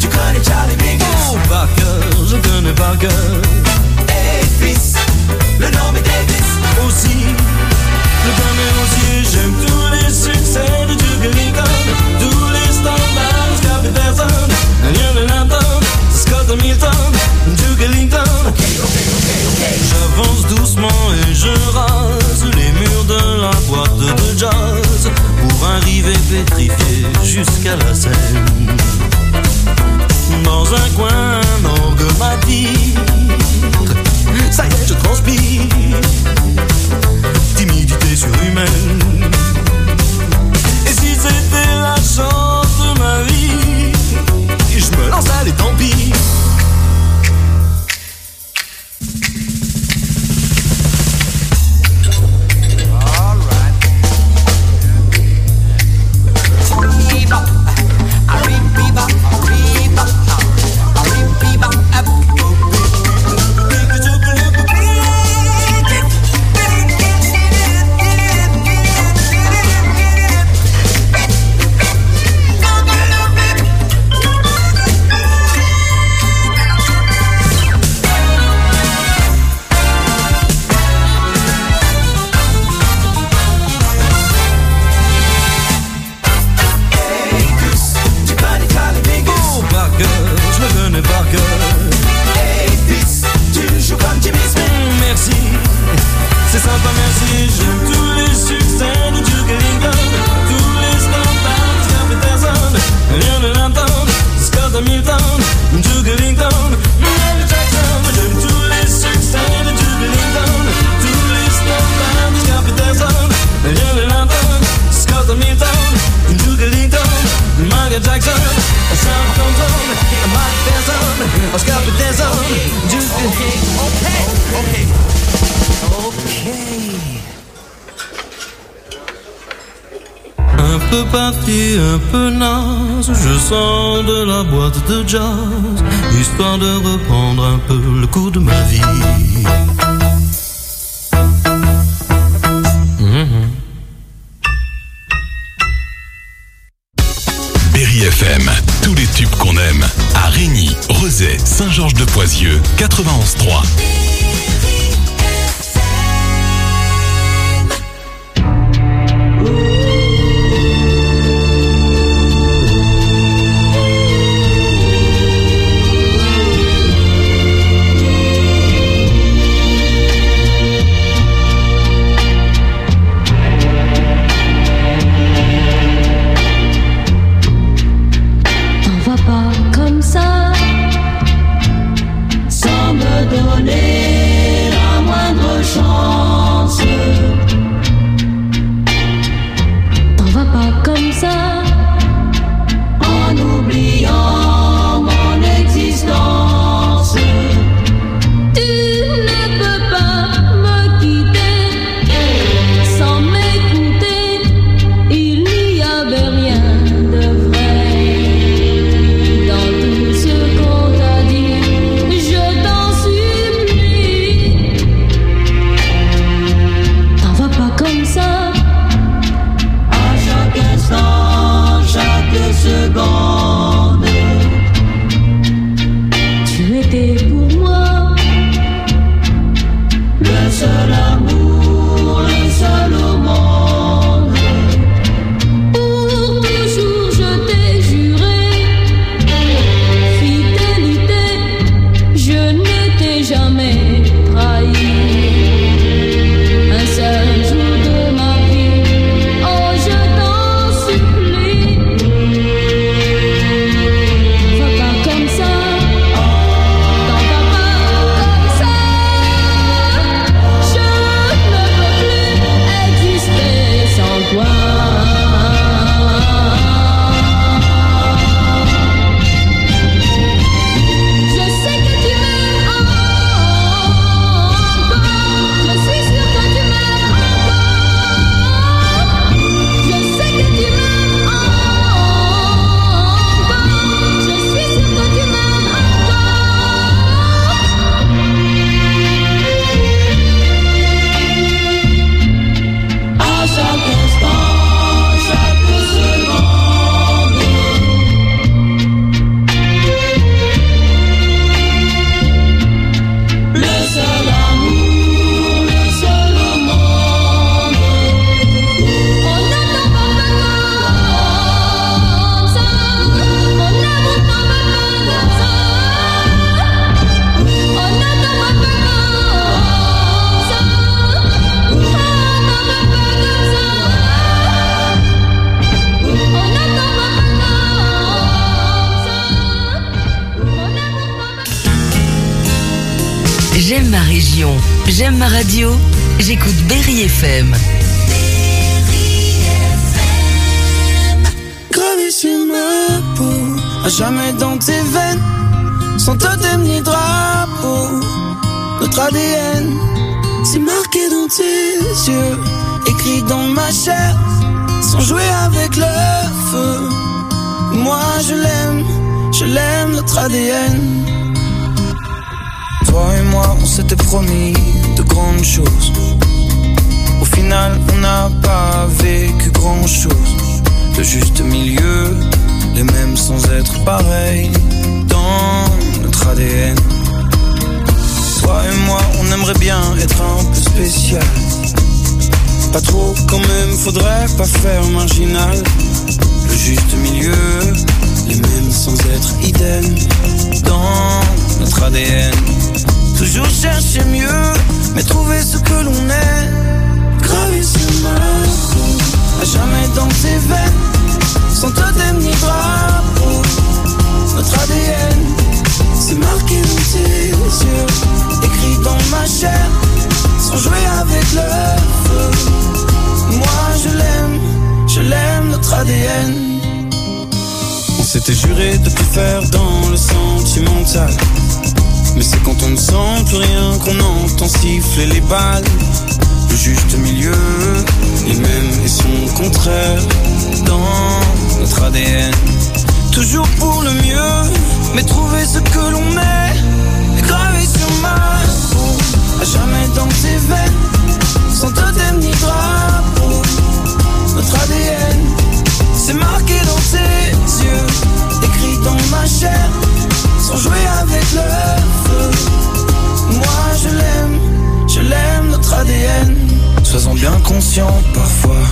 tu connais Charlie Mingus? Oh, par cœur, je connais par cœur. Hey, le nom est Davis. Aussi, je connais aussi, j'aime tous les succès de Duke Ellington. Tous les standards, Scott Peterson. Lionel Hampton, Scott Hamilton, Duke Ellington. J'avance doucement et je rase les murs de la boîte de jazz pour arriver pétrifié jusqu'à la scène. Un peu naze, je sors de la boîte de jazz, histoire de reprendre un peu le cours de ma vie. Berry FM, tous les tubes qu'on aime à Régny, Rezay, Saint-Georges-de-Poisieux 91.3. j'aime ma radio, j'écoute Berry FM. Gravé sur ma peau, à jamais dans tes veines, sans totem ni drapeau, notre ADN, c'est marqué dans tes yeux, écrit dans ma chair, sans jouer avec le feu. Moi je l'aime, je l'aime notre ADN. Toi et moi, on s'était promis de grandes choses. Au final, on n'a pas vécu grand chose. Le juste milieu, les mêmes sans être pareils. Dans notre ADN. Toi et moi, on aimerait bien être un peu spécial. Pas trop quand même, faudrait pas faire marginal. Le juste milieu, les mêmes sans être idem. Dans notre ADN. Toujours chercher mieux, mais trouver ce que l'on est. Gravé sur ma peau, à jamais dans tes veines, sans totem ni drapeau. Notre ADN, c'est marqué dans tes yeux, écrit dans ma chair, sans jouer avec le feu. Moi je l'aime, je l'aime notre ADN. On s'était juré de plus faire dans le sentimental. Mais c'est quand on ne sent plus rien qu'on entend siffler les balles. Le juste milieu, les mêmes et son contraire. Dans notre ADN. Toujours pour le mieux, mais trouver ce que l'on est. Gravé sur ma peau, à jamais dans tes veines. Sans totem ni drapeau. Notre ADN, parfois.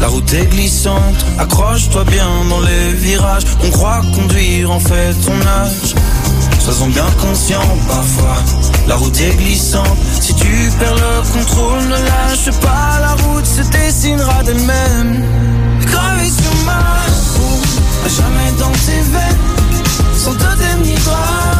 La route est glissante, accroche-toi bien dans les virages. On croit conduire en fait ton âge. Sois-en bien conscient parfois. La route est glissante. Si tu perds le contrôle, ne lâche pas. La route se dessinera d'elle-même. Gravé sur ma à jamais dans tes veines. Sans totem ni drapeau.